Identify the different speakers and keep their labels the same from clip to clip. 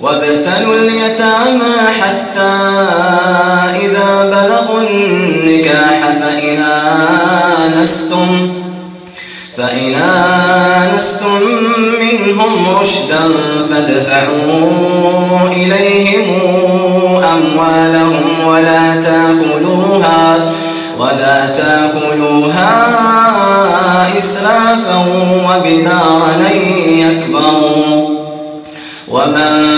Speaker 1: وابتلوا اليتامى حتى إذا بلغوا النكاح فإن آنستم فإن آنستم منهم رشدا فادفعوا إليهم أموالهم ولا تاكلوها ولا تأكلوها إسرافا وبدارا يكبروا. ومن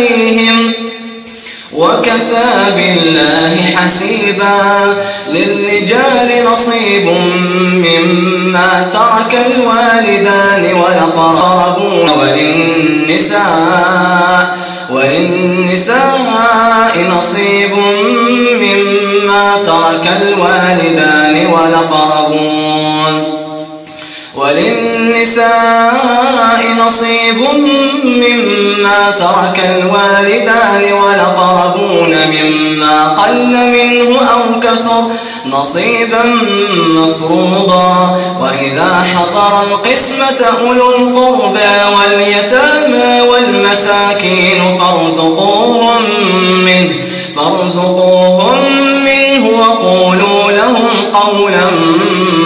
Speaker 1: وكفى بالله حسيبا للرجال نصيب مما ترك الوالدان والأقربون وللنساء وللنساء نصيب مما ترك الوالدان والأقربون وللنساء نصيب مما ترك الوالدان والأقربون مما قل منه أو كثر نصيبا مفروضا. وإذا حضر القسمة أولو القربى واليتامى والمساكين فارزقوهم منه فارزقوهم منه وقولوا لهم قولا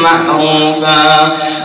Speaker 1: معروفا.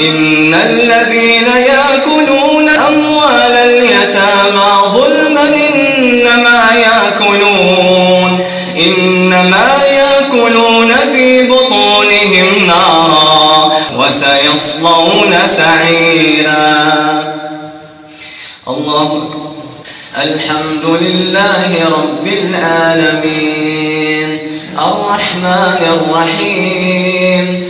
Speaker 1: إن الذين يأكلون أموال اليتامى ظلما إنما يأكلون إنما يأكلون في بطونهم نارا وسيصلون سعيرا. الله الحمد لله رب العالمين. الرحمن الرحيم.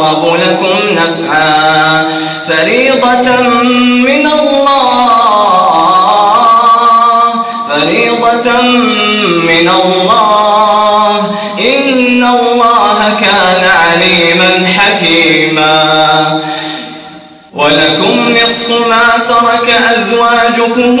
Speaker 1: أقرب لكم نفعا فريضة من الله فريضة من الله. إن الله كان عليما حكيما. ولكم نصف ما ترك أزواجكم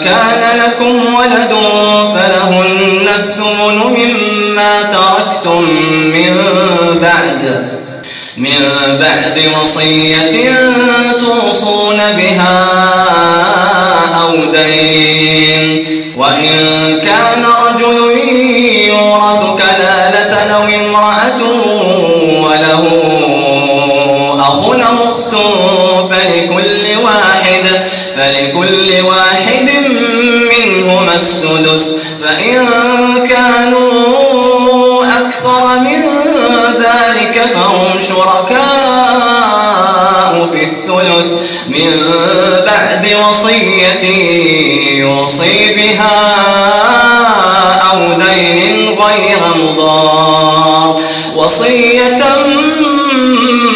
Speaker 1: بعد وصية توصون بها أو دين. وإن كان رجل يورث كلالة أو امرأة وله أخ أخت فلكل واحد فلكل واحد منهما السدس. فإن كانوا أكثر من ذلك فهم شركاء الثلث من بعد وصية يوصي بها أو دين غير مضار. وصية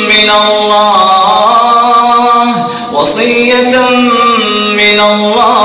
Speaker 1: من الله وصية من الله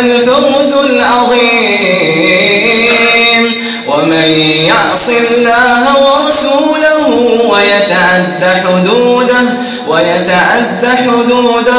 Speaker 1: الفوز العظيم. ومن يعص الله ورسوله ويتعد حدوده ويتعد حدوده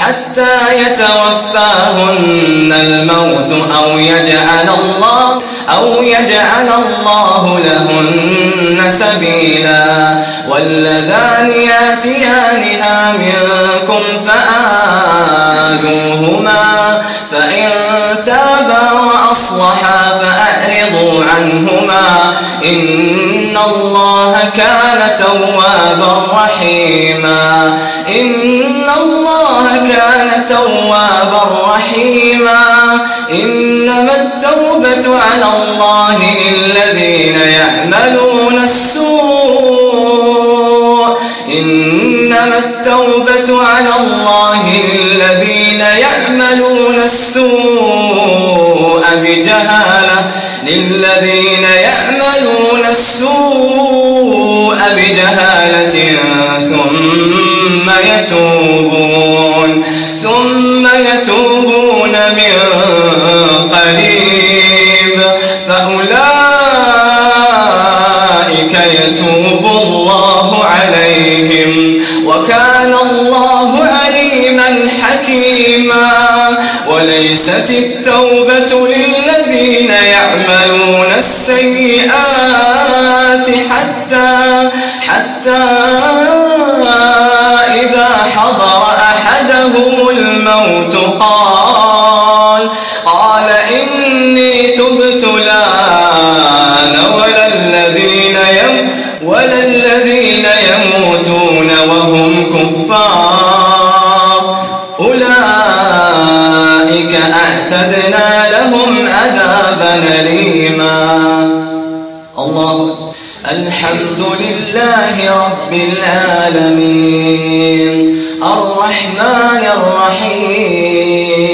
Speaker 1: حتى يتوفاهن الموت أو يجعل الله أو يجعل الله لهن سبيلا. واللذان ياتيانها منكم فآذوهما فإن تابا وأصلحا فأعرضوا عنهما. إن الله كان توابا رحيما. إن توابا رحيما. إنما التوبة على الله للذين يعملون السوء. إنما التوبة على الله للذين يعملون السوء بجهالة. للذين يعملون السوء بجهالة. ثم يتوبون. من قريب فأولئك يتوب الله عليهم وكان الله عليما حكيما وليست التوبة للذين يعملون السيئات حتى حتى إذا حضر أحدهم الموت قال قال إني تبت الآن ولا الذين يم ولا الذين يموتون وهم كفار. أولئك أعتدنا لهم عذابا أليما. الله الحمد لله رب العالمين. الرحمن الرحيم.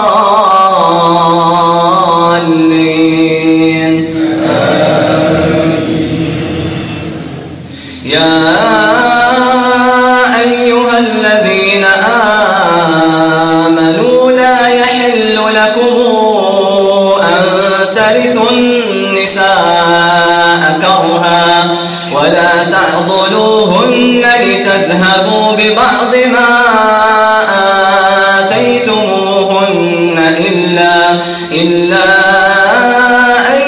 Speaker 1: ترثوا النساء كرها ولا تعضلوهن لتذهبوا ببعض ما آتيتموهن إلا, إلا أن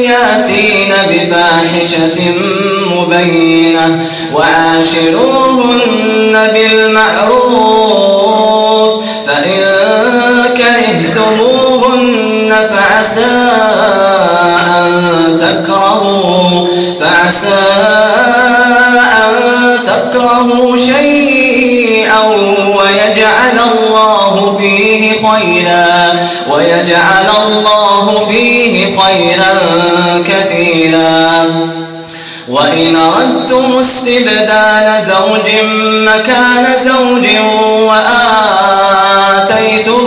Speaker 1: يأتين بفاحشة مبينة وعاشروهن بالمعروف فعسى أن تكرهوا فعسى أن تكرهوا شيئا ويجعل الله فيه خيرا ويجعل الله فيه خيرا كثيرا. وإن أردتم استبدال زوج مكان زوج وآتيتم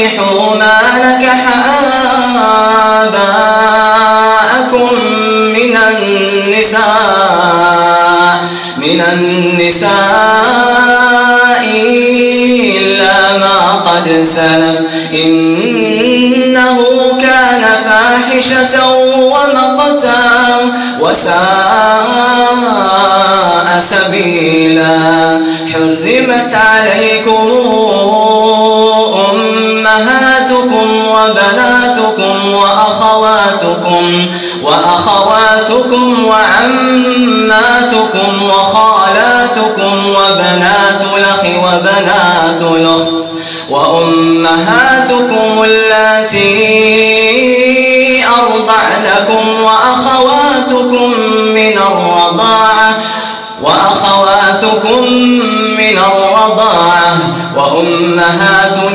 Speaker 1: تنكحوا ما نكح آباءكم من النساء من النساء إلا ما قد سلف إنه كان فاحشة ومقتا وساء سبيلا حرمت عليكم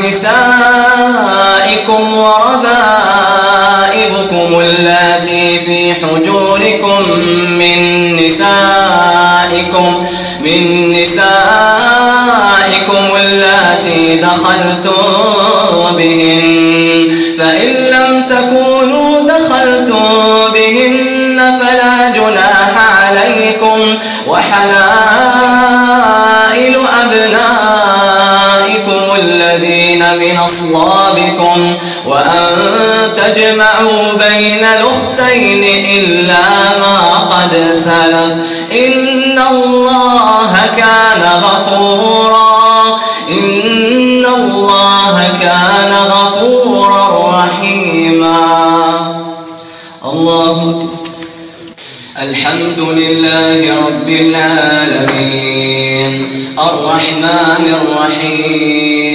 Speaker 1: نسائكم وربائبكم اللاتي في حجوركم من نسائكم من نسائكم اللاتي دخلتم بهن. فإن لم تكونوا من أصلابكم وأن تجمعوا بين الأختين إلا ما قد سلف. إن الله كان غفورا. إن الله كان غفورا رحيما. الله الحمد لله رب العالمين. الرحمن الرحيم.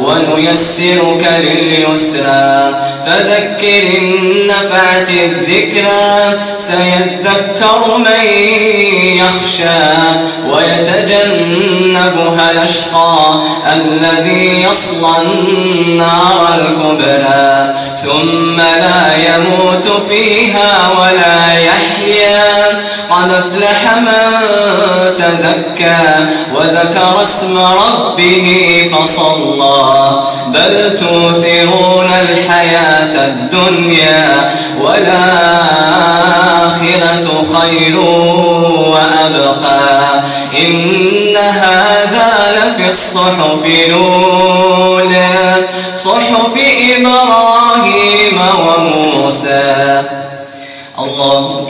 Speaker 1: ونيسرك لليسرى. فذكر إن نفعت الذكرى سيذكر من يخشى. ويتجنبها الأشقى الذي يصلى النار الكبرى. ثم لا يموت فيها ولا يحيا. قد افلح من تزكى وذكر اسم ربه فصلى. بل توثرون الحياة الدنيا والآخرة خير وأبقى. إن هذا لفي الصحف الأولى. صحف إبراهيم وموسى. الله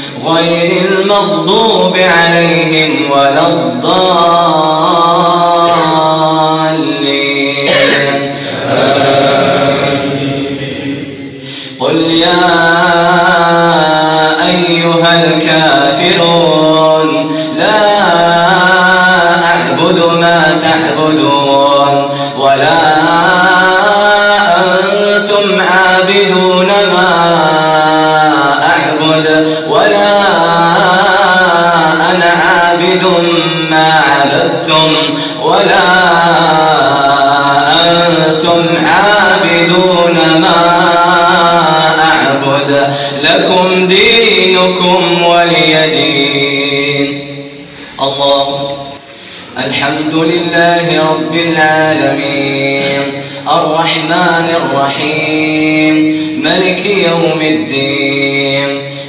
Speaker 1: غير المغضوب عليهم ولا الضالين. قل يا أيها الكافرون ولا أنا عابد ما عبدتم ولا أنتم عابدون ما أعبد. لكم دينكم ولي دين. الله. الحمد لله رب العالمين. الرحمن الرحيم. ملك يوم الدين.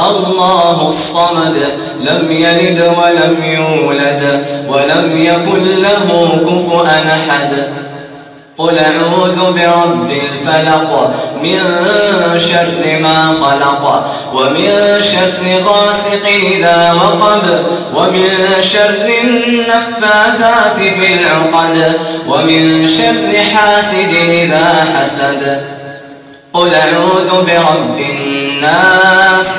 Speaker 1: الله الصمد لم يلد ولم يولد ولم يكن له كفؤا أحد. قل أعوذ برب الفلق من شر ما خلق ومن شر غاسق إذا وقب ومن شر النفاثات في العقد ومن شر حاسد إذا حسد. قل أعوذ برب الناس